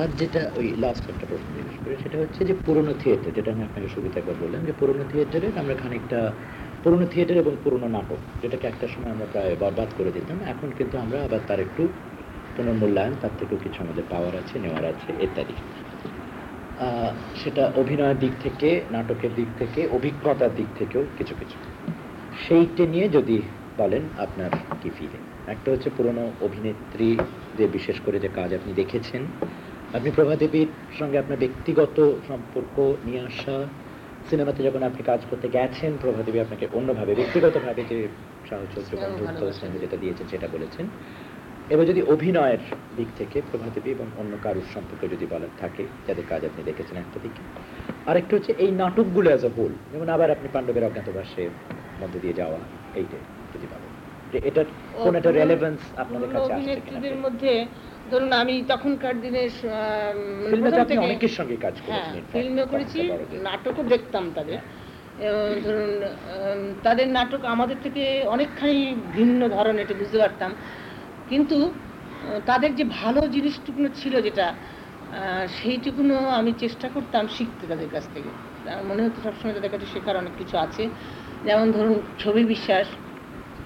আর যেটা ওই লাস্ট একটা প্রশ্ন জিজ্ঞেস করে, সেটা হচ্ছে যে পুরনো থিয়েটার যেটা আমি আপনাকে শুরুতে একবার বললাম যে পুরনো থিয়েটারে আমরা খানিকটা, পুরনো থিয়েটার এবং পুরনো নাটক, যেটাকে একটা সময় আমরা প্রায় বরবাদ করে দিতাম, এখন কিন্তু আমরা আবার তার একটু পুনর্মূল্যায়ন, তার থেকেও কিছু আমাদের পাওয়ার আছে, নেওয়ার আছে, ইত্যাদি। সেটা অভিনয়ের দিক থেকে, নাটকের দিক থেকে, অভিজ্ঞতার দিক থেকেও কিছু কিছু। সেইটা নিয়ে যদি বলেন, আপনার কি ফিলিং একটা হচ্ছে পুরনো অভিনেত্রীদের বিশেষ করে যে কাজ আপনি দেখেছেন আপনি প্রভাদেবীর সঙ্গে আপনার ব্যক্তিগত সম্পর্ক নিয়ে আসা সিনেমাতে যখন আপনি কাজ করতে গেছেন প্রভাদেবী আপনাকে অন্যভাবে ব্যক্তিগতভাবে যে সাহচর্য বন্ধুত্ব যেটা দিয়েছেন সেটা বলেছেন। এবার যদি অভিনয়ের দিক থেকে প্রভাদেবী এবং অন্য কারুর সম্পর্কে যদি বলার থাকে যাদের কাজ আপনি দেখেছেন একটা দিকে। আরেকটা হচ্ছে এই নাটকগুলো অ্যাজ এ হোল যেমন আবার আপনি পাণ্ডবের অজ্ঞাতবাসের মধ্যে দিয়ে যাওয়া এইটাই যদি বলেন। যে এটার কোন একটা রেলেভেন্স আপনাদের কাছে আসছে অভিনেত্রীদের মধ্যে ধরুন আমি তখনকার দিনে ফিল্মে আপনি অনেকের সঙ্গে কাজ হ্যাঁ করেছেন ফিল্মে করেছি। নাটকও দেখতাম তাদের। ধরুন তাদের নাটক আমাদের থেকে অনেকখানি ভিন্ন ধরনের এটা বুঝতে পারতাম। কিন্তু তাদের যে ভালো জিনিসটুকুনো ছিল যেটা আহ, সেইটুকুনো আমি চেষ্টা করতাম শিখতে তাদের কাছ থেকে। আমার মনে হতো সবসময় তাদের কাছে শেখার অনেক কিছু আছে। যেমন ধরুন ছবি বিশ্বাস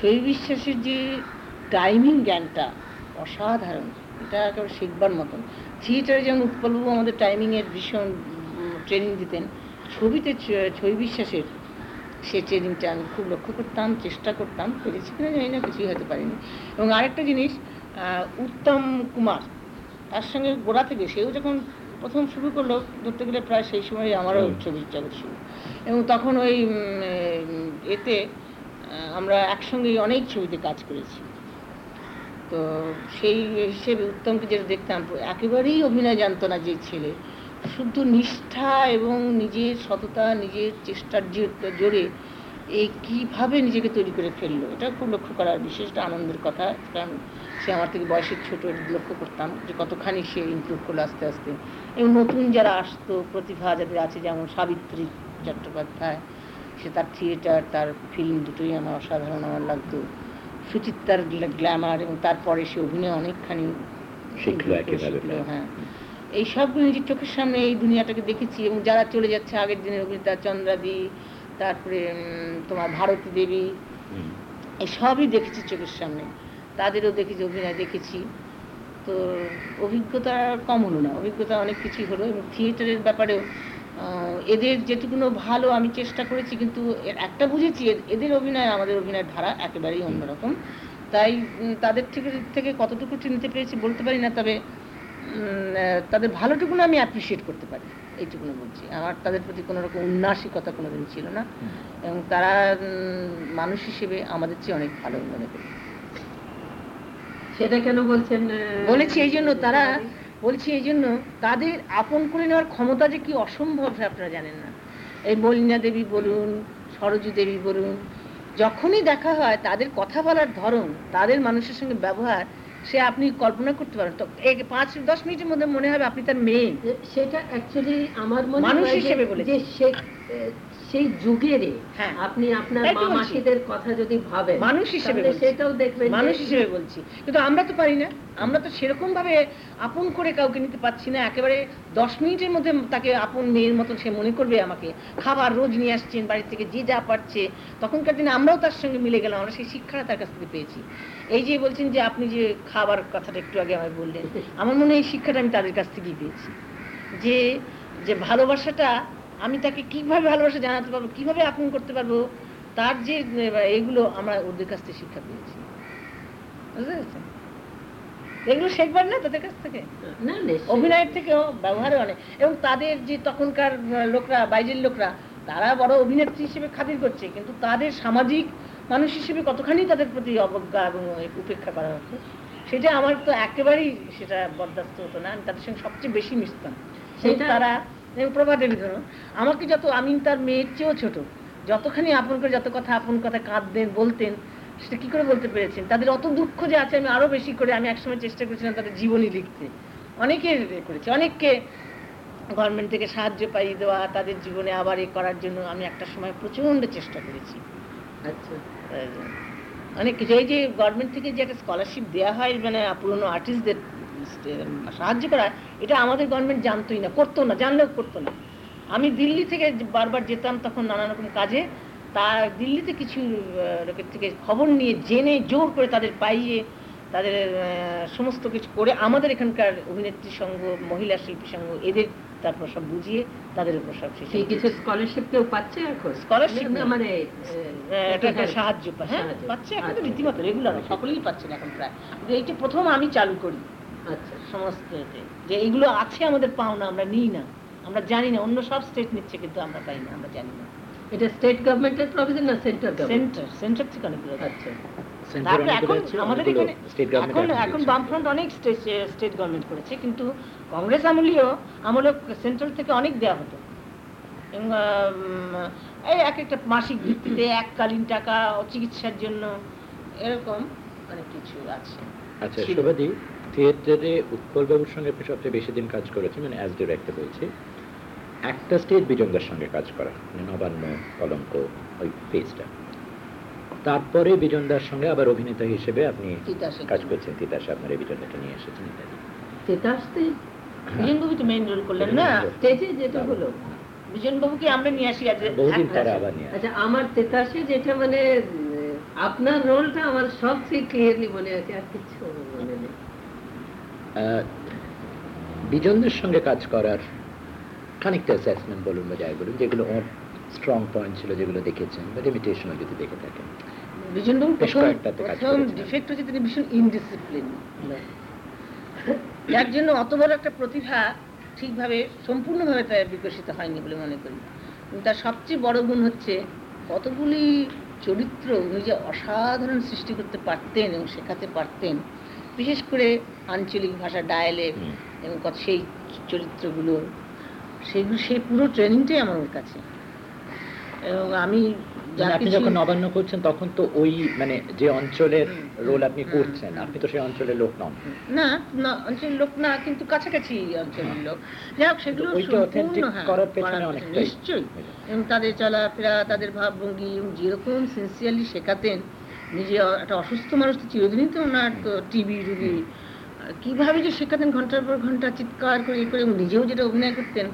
ছবি বিশ্বাসের যে টাইমিং জ্ঞানটা অসাধারণ এটা একেবারে শিখবার মতন। থিয়েটারে যেমন উৎপলবাবু আমাদের টাইমিংয়ের ভীষণ ট্রেনিং দিতেন ছবিতে ছবি বিশ্বাসের সে ট্রেনিংটা আমি খুব লক্ষ্য করতাম চেষ্টা করতাম পেরেছি কিনা জানি না কিছুই হতে পারিনি। এবং আরেকটা জিনিস উত্তম কুমার তার সঙ্গে গোড়া থেকে সেও যখন প্রথম শুরু করল ধরতে গেলে প্রায় সেই সময় আমারও। ছবির জগৎ শুরু। এবং তখন ওই এতে আমরা একসঙ্গেই অনেক ছবিতে কাজ করেছি। তো সেই হিসেবে উত্তমকে যেটা দেখতাম, একেবারেই অভিনয় জানতো না যে ছেলে। শুদ্ধ নিষ্ঠা এবং নিজের সততা, নিজের চেষ্টার জোরে এই কীভাবে নিজেকে তৈরি করে ফেলল, এটা খুব লক্ষ্য করার বিশেষ আনন্দের কথা। কারণ সে আমার থেকে বয়সের ছোট লক্ষ্য করতাম যে কতখানি সে ইমপ্রুভ করল আস্তে আস্তে। এবং নতুন যারা আসতো, প্রতিভা যাদের আছে, যেমন সাবিত্রী চট্টোপাধ্যায় সে তার থিয়েটার তার ফিল্ম দুটোই আমার অসাধারণ। আমার লাগতো সুচিত্রার গ্ল্যামার এবং তারপরে সে অভিনয় অনেকখানি শিখলো। হ্যাঁ। এই সবগুলো নিজের চোখের সামনে এই দুনিয়াটাকে দেখেছি এবং যারা চলে যাচ্ছে আগের দিনের অভিনেতা চন্দ্রাদি তারপরে তোমার ভারতী দেবী এই সবই দেখেছি চোখের সামনে। তাদেরও দেখেছি অভিনয় দেখেছি। তো অভিজ্ঞতা কম হলো না। অভিজ্ঞতা অনেক কিছুই হলো এবং থিয়েটারের ব্যাপারেও এদের যেটুকুনো ভালো আমি চেষ্টা করেছি কিন্তু এর একটা বুঝেছি এ- এদের অভিনয় আমাদের অভিনয়ের ধারা একেবারেই অন্যরকম। তাই উম, তাদের থেকে থেকে কতটুকু চিনতে পেরেছি বলতে পারি না তবে তাদের ভালোটুকুনো আমি অ্যাপ্রিসিয়েট করতে পারি এইটুকুনো বলছি। আমার তাদের প্রতি কোনো রকম উন্নাসিকতা কোনোদিন ছিল না। এবং তারা উম, মানুষ হিসেবে আমাদের চেয়ে অনেক ভালো মনে করি। সেটা কেন বলছেন বলেছি এই জন্য তারা বলছি এই জন্য তাদের আপন করে নেওয়ার ক্ষমতা যে কি অসম্ভব আপনারা জানেন না। এই মলিনা দেবী বলুন সরজু দেবী বলুন যখনই দেখা হয় তাদের কথা বলার ধরন তাদের মানুষের সঙ্গে ব্যবহার সে আপনি কল্পনা করতে পারেন। তো পাঁচ দশ মিনিটের মধ্যে মনে হবে আপনি তার মেয়ে। সেটা অ্যাকচুয়ালি আমার মনে মানুষ হিসেবে বলেছি। যে সে- সেই হ্যাঁ। আপনি আপনার মা মাসিদের কথা যদি ভাবেন মানুষ হিসেবে সেটাও দেখবেন মানুষ হিসেবে বলছি। কিন্তু আমরা তো পারি না। আমরা তো সেরকম ভাবে আপন করে কাউকে নিতে পারছি না। একেবারে দশ মিনিটের মধ্যে তাকে আপন মেয়ের মতন সে মনে করবে আমাকে। খাবার রোজ নিয়ে আসছেন বাড়ি থেকে যে যা পারছে। তখনকার দিনে আমরাও তার সঙ্গে মিলে গেলাম। আমরা সেই শিক্ষাটা তার কাছ থেকে পেয়েছি। এই যে বলছেন যে আপনি যে খাবার কথাটা একটু আগে আমায় বললেন আমার মনে হয় এই শিক্ষাটা আমি তাদের কাছ থেকেই পেয়েছি। যে যে ভালোবাসাটা আমি তাকে কীভাবে ভালোবাসা জানাতে পারব কীভাবে আপন করতে পারব তার যে এগুলো আমরা ওদের কাছ থেকে শিক্ষা পেয়েছি। বুঝতে পেরেছেন? এগুলো শেখবার না তাদের কাছ থেকে? অভিনয়ের থেকেও ব্যবহারে অনেক। এবং তাদের যে তখনকার লোকরা বাইরের লোকরা তারা বড় অভিনেত্রী হিসেবে খাতির করছে কিন্তু তাদের সামাজিক মানুষ হিসেবে কতখানি তাদের প্রতি অবজ্ঞা এবং উপেক্ষা করা হতো সেটা আমার তো একেবারেই সেটা বরদাস্ত হতো না। আমি তাদের সঙ্গে সবচেয়ে বেশি মিশতাম। সেই তারা প্রভা দেবী আমাকে যত আমি তার মেয়ের চেয়েও ছোট যতখানি আপন করে যত কথা আপন কথা কাঁদতেন বলতেন সেটা কি করে বলতে পেরেছেন? তাদের অত দুঃখ যে আছে আমি আরও বেশি করে আমি একসময় চেষ্টা করেছিলাম তাদের জীবনী লিখতে। অনেকে করেছে অনেককে গভর্নমেন্ট থেকে সাহায্য পাইয়ে দেওয়া তাদের জীবনে আবার এ করার জন্য আমি একটা সময় প্রচণ্ড চেষ্টা করেছি। আচ্ছা। অনেক কিছু এই যে গভর্নমেন্ট থেকে যে একটা স্কলারশিপ দেওয়া হয় মানে পুরনো আর্টিস্টদের সাহায্য করা এটা আমাদের গভর্নমেন্ট জানতোই না করতো না জানলেও করতো না। আমি দিল্লি থেকে বারবার যেতাম তখন নানা রকম কাজে তা দিল্লিতে কিছু লোকের থেকে খবর নিয়ে জেনে জোর করে তাদের পাইয়ে তাদের সমস্ত কিছু করে আমাদের এখানকার অভিনেত্রী সংঘ মহিলা শিল্পী সংঘ এদের তারপর সব বুঝিয়ে তাদের উপর সব শেষে কিছু স্কলারশিপ কেউ পাচ্ছে এখন না। মানে এটা একটা সাহায্য পায় হ্যাঁ পাচ্ছে এখন তো আচ্ছা। রীতিমতো রেগুলার সকলেই পাচ্ছেন এখন প্রায়। এইটা প্রথম আমি চালু করি আচ্ছা যে এইগুলো আছে আমাদের পাওনা আমরা নিই না। আমরা জানি না অন্য সব স্টেট নিচ্ছে কিন্তু আমরা পাই না আমরা জানি না। এটা স্টেট গভর্নমেন্টের প্রভিশন না গভর্নমেন্ট সেন্টার সেন্টার থেকে অনেকগুলো। আচ্ছা। তারপরে এখন আমাদের এখানে স্টেট এখন গভর্নমেন্ট এখন বামফ্রন্ট অনেক স্টেট স্টেট গভর্নমেন্ট করেছে কিন্তু কংগ্রেস আমলেও আমলে সেন্ট্রাল থেকে অনেক দেওয়া হতো। এবং এই এক একটা মাসিক ভিত্তিতে এককালীন টাকা চিকিৎসার জন্য এরকম অনেক কিছু আছে। আচ্ছা। শোভাদি থিয়েটারে উৎপল বাবুর সঙ্গে আপনি সবচেয়ে বেশি দিন কাজ করেছেন মানে অ্যাজ ডিরেক্টর বলছি একটা স্টেজ বিজঙ্গার সঙ্গে কাজ করা মানে নবান্ন কলঙ্ক ওই পেজটা তারপরে বিজনদার সঙ্গে আবার অভিনেতা হিসেবে আপনি কাজ করছেন তিতাসে আপনার এই বিজনদাটা নিয়ে এসেছেন ইত্যাদি। তেতাসতে বিজন মেইন রোল করলেন না? স্টেজে যেটা হলো বিজন বাবুকে আমরা নিয়ে আসি বহুদিন পরে আবার নিয়ে আচ্ছা আমার তেতাসে যেটা মানে আপনার রোলটা আমার সবচেয়ে ক্লিয়ারলি মনে আছে আর কিছু মনে নেই। বিজনদের সঙ্গে কাজ করার খানিকটা অ্যাসেসমেন্ট বলুন বা যাই বলুন যেগুলো ওর স্ট্রং পয়েন্ট ছিল যেগুলো দেখেছেন বা লিমিটেশনও যদি দেখে থাকেন। প্রথম। ডিফেক্ট হচ্ছে তিনি ভীষণ ইনডিসিপ্লিন যার জন্য অত বড় একটা প্রতিভা ঠিকভাবে সম্পূর্ণভাবে তার বিকশিত হয়নি বলে মনে করি। তার সবচেয়ে বড় গুণ হচ্ছে কতগুলি চরিত্র উনি যে অসাধারণ সৃষ্টি করতে পারতেন এবং শেখাতে পারতেন বিশেষ করে আঞ্চলিক ভাষা ডায়ালেক্ট এবং সেই চরিত্রগুলো সেগুলো সেই পুরো ট্রেনিংটাই আমার ওর কাছে। এবং আমি যা মানে আপনি যখন নবান্ন করছেন তখন তো ওই মানে যে অঞ্চলের রোল আপনি করছেন আপনি তো সেই অঞ্চলের লোক নন। না না অঞ্চলের লোক না কিন্তু কাছাকাছি অঞ্চলের লোক। যাই হোক সেগুলো হ্যাঁ। হ্যাঁ, নিশ্চয়ই এবং তাদের চলাফেরা তাদের ভাবভঙ্গি এবং যেরকম সিনসিয়ারলি শেখাতেন নিজে একটা অসুস্থ মানুষ তো চিরদিনই তো ওনার তো টিবি রুগী কীভাবে যে শেখাতেন ঘণ্টার পর ঘণ্টা চিৎকার করে এ করে এবং নিজেও যেটা অভিনয় করতেন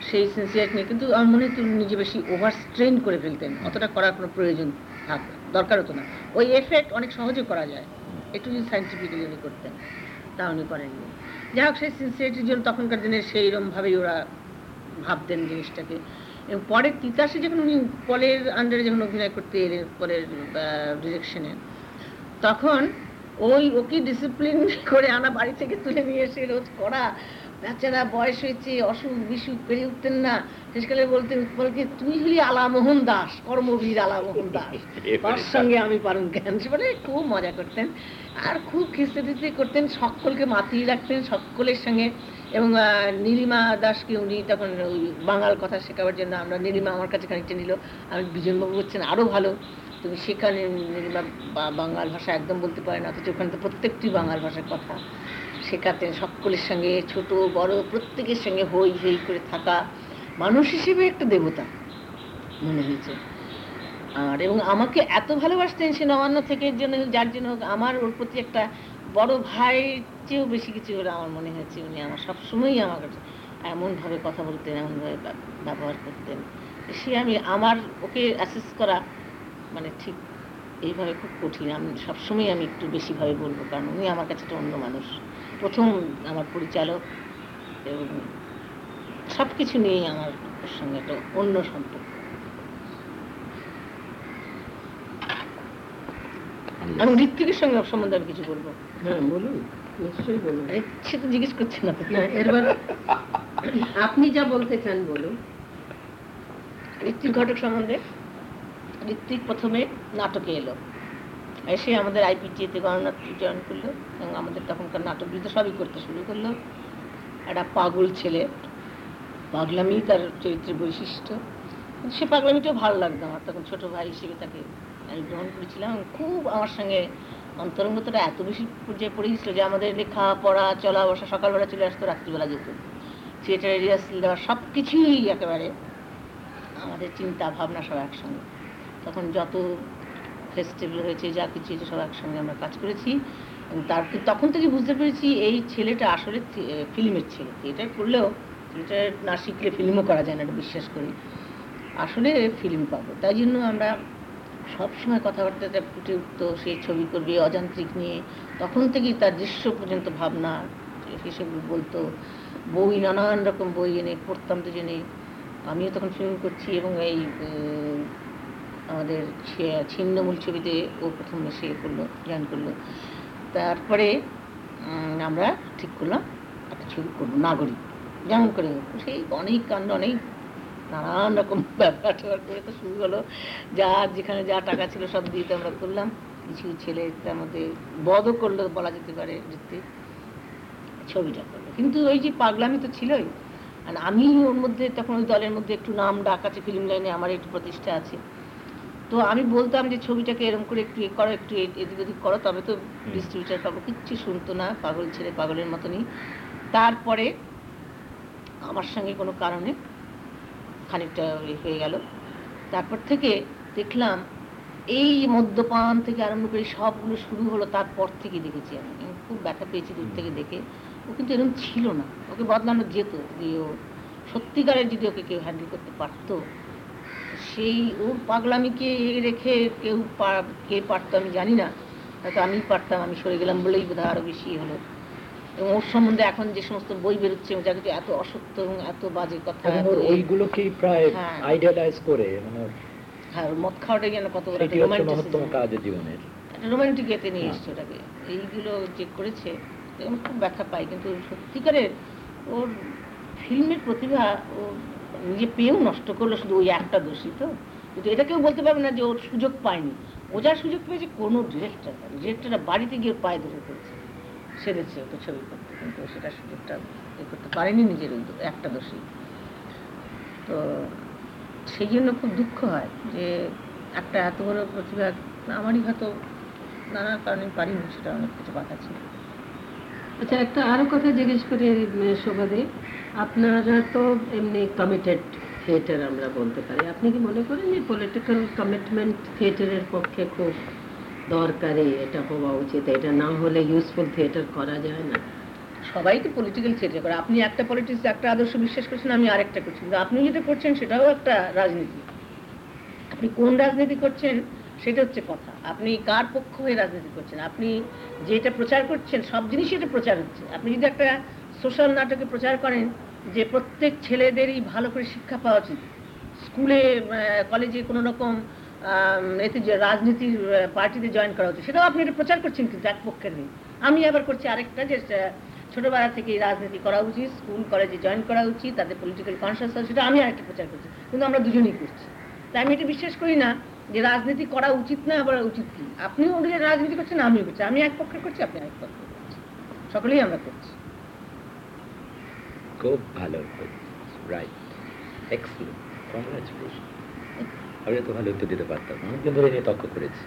সেই সিনসিয়ার নিয়ে। কিন্তু আমার মনে হয় নিজে বেশি ওভার স্ট্রেন করে ফেলতেন। অতটা করার কোনো প্রয়োজন থাক দরকার হতো না। ওই এফেক্ট অনেক সহজে করা যায়। একটু যদি সাইন্টিফিক্যালি উনি করতেন তা উনি করেননি। যাই হোক সেই সিনসিয়ারিটির জন্য তখনকার দিনে সেইরকমভাবেই ওরা ভাবতেন জিনিসটাকে। পরের তিতাসে যখন উনি পলের আন্ডারে যখন অভিনয় করতে এলেন পরের ডিরেকশনে তখন ওই ওকে ডিসিপ্লিন করে আনা বাড়ি থেকে তুলে নিয়ে এসে রোজ করা বাচ্চারা বয়স হয়েছে অসুখ বিসুখ পেরে উঠতেন না। শেষকালে বলতেন উৎপলকে তুই হলি আলামোহন দাস কর্মবীর আলামোহন দাস। তার সঙ্গে আমি পারুন জ্ঞান সে বলে খুব মজা করতেন। আর খুব খিস্তে দিতে করতেন সকলকে মাতিয়ে রাখতেন সকলের সঙ্গে এবং নীলিমা দাসকে উনি তখন ওই বাঙাল কথা শেখাবার জন্য আমরা নীলিমা আমার কাছে খানিকটা নিল। আমি বিজনবাবু বলছেন আরও ভালো। তুমি সেখানে নীলিমা বাঙাল ভাষা একদম বলতে পারে না অথচ ওখানে তো প্রত্যেকটি বাঙাল ভাষার কথা। শেখাতেন সকলের সঙ্গে ছোট বড় প্রত্যেকের সঙ্গে হই হই করে থাকা মানুষ হিসেবে একটা দেবতা মনে হয়েছে। আর এবং আমাকে এত ভালোবাসতেন সে নবান্ন থেকে জন্য যার জন্য হোক, আমার ওর প্রতি একটা বড় ভাই চেয়েও বেশি কিছু ওরা আমার মনে হয়েছে, উনি আমার সবসময়ই আমার কাছে এমনভাবে কথা বলতেন, এমনভাবে ব্যব- ব্যবহার করতেন। সে আমি, আমার ওকে অ্যাসেস করা মানে ঠিক এইভাবে খুব কঠিন। আমি সবসময় আমি একটু বেশিভাবে বলব, কারণ উনি আমার কাছে একটা অন্য মানুষ। প্রথম আমার পরিচালক এবং সব কিছু নিয়েই আমার ওর সঙ্গে একটা অন্য সম্পর্ক। আমি ঋত্বিকের সঙ্গে সম্বন্ধে আমি কিছু বলব। হ্যাঁ বলুন। নিশ্চয়ই বলুন। জিজ্ঞেস করছে না এবার আপনি যা বলতে চান বলুন। ঋত্বিক ঘটক সম্বন্ধে ঋত্বিক প্রথমে নাটকে এলো। এসে আমাদের আইপিটিএতে গণনাট্য জয়েন করল এবং আমাদের তখনকার নাটক বিদ্যা সবই করতে শুরু করল। একটা পাগল ছেলে। পাগলামি তার চরিত্রের বৈশিষ্ট্য। সে পাগলামিটাও ভালো লাগতো আমার। তখন ছোট ভাই হিসেবে তাকে আমি গ্রহণ করেছিলাম, খুব আমার সঙ্গে অন্তরঙ্গতাটা এত বেশি পর্যায়ে পড়ে গেছিল যে আমাদের লেখা পড়া চলা বসা সকালবেলা চলে আসতো, রাত্রিবেলা যেত। থিয়েটারে, রিহার্সাল দেওয়া সব কিছুই একেবারে আমাদের চিন্তা, ভাবনা সব একসঙ্গে। তখন যত ফেস্টিভ্যাল হয়েছে, যা কিছু হয়েছে, সব একসঙ্গে আমরা কাজ করেছি। তার তখন থেকে বুঝতে পেরেছি এই ছেলেটা আসলে ফিল্মের ছেলে। থিয়েটার করলেও থিয়েটার না শিখলে ফিল্মও করা যায় না, এটা বিশ্বাস করি। আসলে ফিল্ম পাবো। তাই জন্য আমরা সবসময় কথাবার্তাটা ফুটে উঠতো সে ছবি করবে, অযান্ত্রিক নিয়ে। তখন থেকেই তার দৃশ্য পর্যন্ত ভাবনা, হিসেবে বলতো বই নানান রকম বই এনে, পড়তাম দুজনে। আমিও তখন ফিল্ম করছি এবং এই আমাদের ছিন্নমূল ছবিতে ও প্রথম এসে করল জয়েন করল। তারপরে আমরা ঠিক করলাম, একটা ছবি করব, নাগরিক। যেমন করে। সেই অনেক কাণ্ড, অনেক নানান রকম ব্যাপার ট্যাপার করে তো শুরু হলো। যা যেখানে যা টাকা ছিল সব দিয়ে আমরা করলাম। কিছু ছেলে তার মধ্যে বদও করল বলা যেতে পারে ছবিটা করল। কিন্তু ওই যে পাগলামি তো ছিলই। আর আমি ওর মধ্যে তখন ওই দলের মধ্যে একটু নাম ডাক আছে ফিল্ম লাইনে আমার একটু প্রতিষ্ঠা আছে। তো আমি বলতাম যে ছবিটাকে এরকম করে একটু এ করো একটু এদিক ওদিক করো তবে তো ডিস্ট্রিবিউটার পাবো কিচ্ছু শুনতো না পাগল ছেলে পাগলের মতনই। তারপরে আমার সঙ্গে কোনো কারণে খানিকটা হয়ে গেল। তারপর থেকে দেখলাম এই মদ্যপান থেকে আরম্ভ করে সবগুলো শুরু হলো তারপর থেকে দেখেছি আমি। খুব ব্যথা পেয়েছি দূর থেকে দেখে। ও কিন্তু এরকম ছিল না। ওকে বদলানো যেত যে ও সত্যিকারের যদি ওকে কেউ হ্যান্ডেল করতে পারতো সেই ওর পাগলামিকে রেখে কেউ কে পারতো আমি জানি না। হয়তো আমি পারতাম আমি সরে গেলাম বলেই বোধহয় আরও বেশি হলো। এবং ওর সম্বন্ধে এখন যে সমস্ত বই বেরোচ্ছে যা কিছু এত অসত্য এবং এত বাজে কথা ওইগুলোকেই প্রায় হ্যাঁ। আইডিয়ালাইজ করে মানে হ্যাঁ মদ খাওয়াটা যেন কত বড় মহত্তম কাজ জীবনের। রোমান্টিক এতে নিয়ে হ্যাঁ। এসছে ওটাকে। এইগুলো যে করেছে আমি খুব ব্যাখ্যা পাই কিন্তু সত্যিকারের ওর ফিল্মের প্রতিভা ও নিজে পেয়েও নষ্ট করল শুধু ওই একটা দোষী তো। কিন্তু এটা কেউ বলতে পারবে না যে ওর সুযোগ পায়নি। ও যার সুযোগ পেয়েছে কোনো ডিরেক্টর ডিরেক্টররা বাড়িতে গিয়ে পায়ে ধরে করেছে সেরেছে ওকে ছবি করতে, কিন্তু সেটা সুযোগটা এ করতে পারেনি নিজের একটা দোষী। তো সেই জন্য খুব দুঃখ হয় যে একটা এত বড় প্রতিভা আমারই হয়তো নানা কারণে পারিনি, সেটা অনেক কিছু বাধা ছিল। আচ্ছা একটা আরও কথা জিজ্ঞেস করি শোভাদে। আপনারা তো এমনি কমিটেড থিয়েটার আমরা বলতে পারি। আপনি কি মনে করেন যে পলিটিক্যাল কমিটমেন্ট থিয়েটারের পক্ষে খুব দরকারি এটা হওয়া উচিত, এটা না হলে ইউজফুল থিয়েটার করা যায় না। সবাই তো পলিটিক্যাল থিয়েটার করে। আপনি একটা পলিটিক্স একটা আদর্শ বিশ্বাস করছেন, আমি আরেকটা করছি। কিন্তু আপনি যেটা করছেন, সেটাও একটা রাজনীতি। আপনি কোন রাজনীতি করছেন, সেটা হচ্ছে কথা। আপনি কার পক্ষ হয়ে রাজনীতি করছেন? আপনি যেটা প্রচার করছেন, সব জিনিসই এটা প্রচার হচ্ছে। আপনি যদি একটা সোশ্যাল নাটকে প্রচার করেন, যে প্রত্যেক ছেলেদেরই ভালো করে শিক্ষা পাওয়া উচিত। স্কুলে কলেজে কোনো রকম এতে যে রাজনীতির পার্টিতে জয়েন করা উচিত সেটাও আপনি এটা প্রচার করছেন কিন্তু এক পক্ষের হয়ে আমি আবার করছি আরেকটা যে ছোটবেলা থেকে রাজনীতি করা উচিত স্কুল কলেজে জয়েন করা উচিত তাদের পলিটিক্যাল কনসিয়াস সেটা আমি আরেকটা প্রচার করছি। কিন্তু আমরা দুজনেই করছি। তাই আমি এটা বিশ্বাস করি না যে রাজনীতি করা উচিত না, আবার উচিত কি? আপনিও ওদিকে রাজনীতি করছেন, আমিও করছি। আমি এক পক্ষে করছি, আপনি আরেক পক্ষে করছি সকলেই আমরা করছি। খুব ভালো রাইট এক্সেলেন্ট কংগ্রাচুলেশন আমি তো ভালো উত্তর দিতে পারতাম অনেকদিন ধরে নিয়ে তর্ক করেছি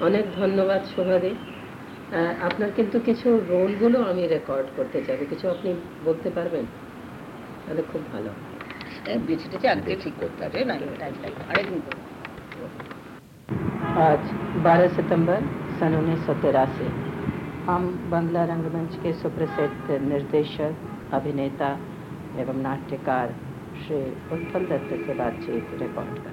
অনেক ধন্যবাদ শোভাদে আহ, আপনার কিন্তু কিছু রোলগুলো আমি রেকর্ড করতে চাইবো কিছু আপনি বলতে পারবেন তাহলে খুব ভালো হয়। বেছে টেছে আগে ঠিক করতে হবে না টাইম লাগবে আরেকদিন করবো आज 12 सितंबर सन उन्नीस सौ तिरासी हम बंगला रंगमंच के सुप्रसिद्ध निर्देशक, अभिनेता एवं नाट्यकार श्री उत्पल दत्त से बातचीत रिकॉर्ड कर।